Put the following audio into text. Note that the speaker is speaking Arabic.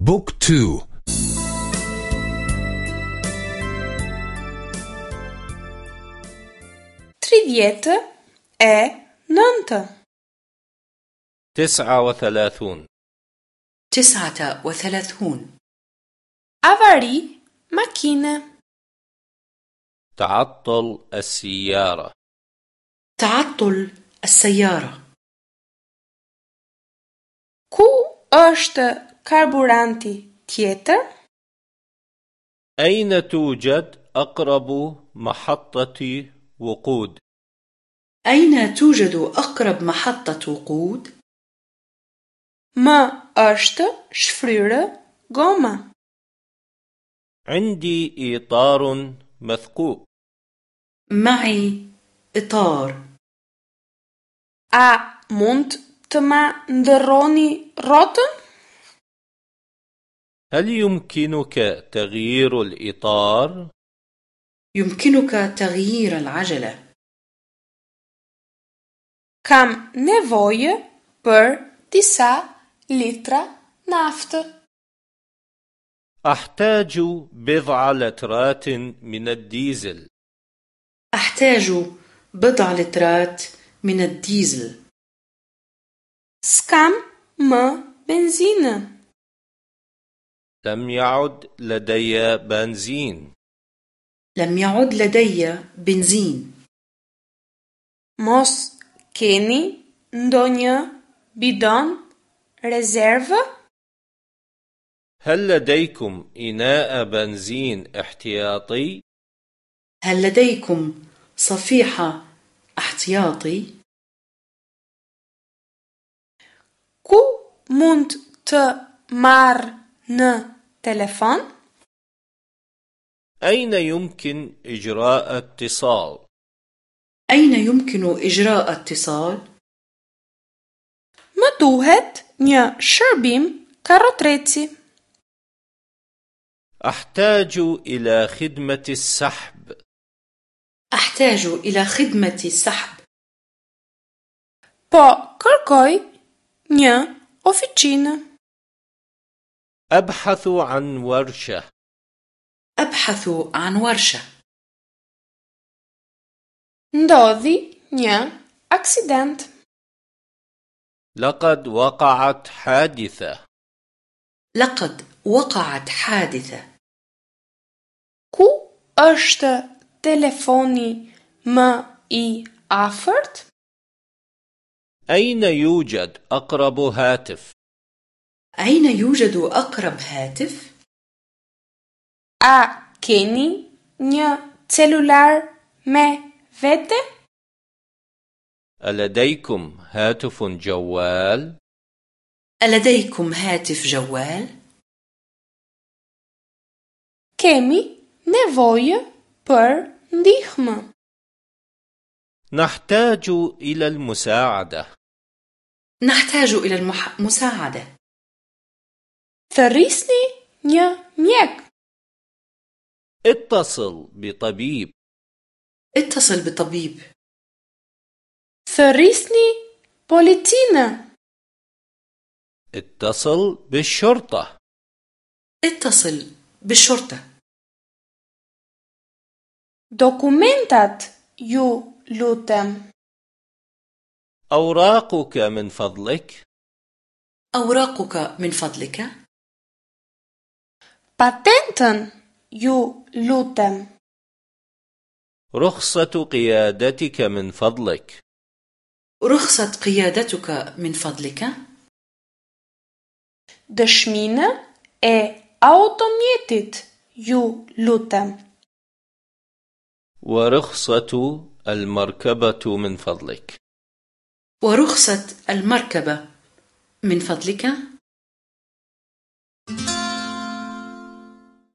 book two. tridhjetë e nëntë تسعة وثلاثون. تسعة وثلاثون. Avari makine تعطل السيارة. تعطل السيارة. Ku është karburanti tjetër أين توجد أقرب محطة وقود؟ أين توجد أقرب محطة وقود؟ Më është shfryrë goma عندي إطار مثقوب. معي إطار. A mund të ma ndërroni rrotën هل يمكنك تغيير الإطار؟ يمكنك تغيير العجلة. Kam nevojë për disa litra naftë أحتاج بضع لترات من الديزل. أحتاج بضع لترات من الديزل. سكام ما بنزين لم يعد لدي بنزين لم يعد لدي بنزين موس كيني ndonjë bidon rezervë? هل لديكم إناء بنزين احتياطي؟ هل لديكم صفيحة احتياطي؟ Ku mund të marr në telefon? أين يمكن إجراء اتصال؟ أين يمكن إجراء اتصال؟ Duhet një shërbim karrotreci. أحتاج إلى خدمة السحب أحتاج إلى خدمة السحب Po kërkoj një oficinë. أبحث عن ورشة أبحث عن ورشة Ndodhi një aksident. لقد وقعت حادثة لقد وقعت حادثة Ku është telefoni më i afërt? أين يوجد أقرب هاتف؟ أين يوجد أقرب هاتف؟ A keni një celular me vete? ألديكم هاتف جوال؟ ألديكم هاتف جوال؟ Kemi nevojë për ndihmë. نحتاج إلى المساعدة نحتاج إلى المساعدة Thërrisni një mjek. اتصل بطبيب اتصل بطبيب Thërrisni policinë. اتصل بالشرطة اتصل بالشرطة Dokumentat ju lutem. أوراقك من فضلك أوراقك من فضلك Patentën ju lutem. رخصة قيادتك من فضلك رخصة قيادتك من فضلك Dëshminë e automjetit ju lutem. ورخصة المركبة من فضلك ورخصة المركبة من فضلك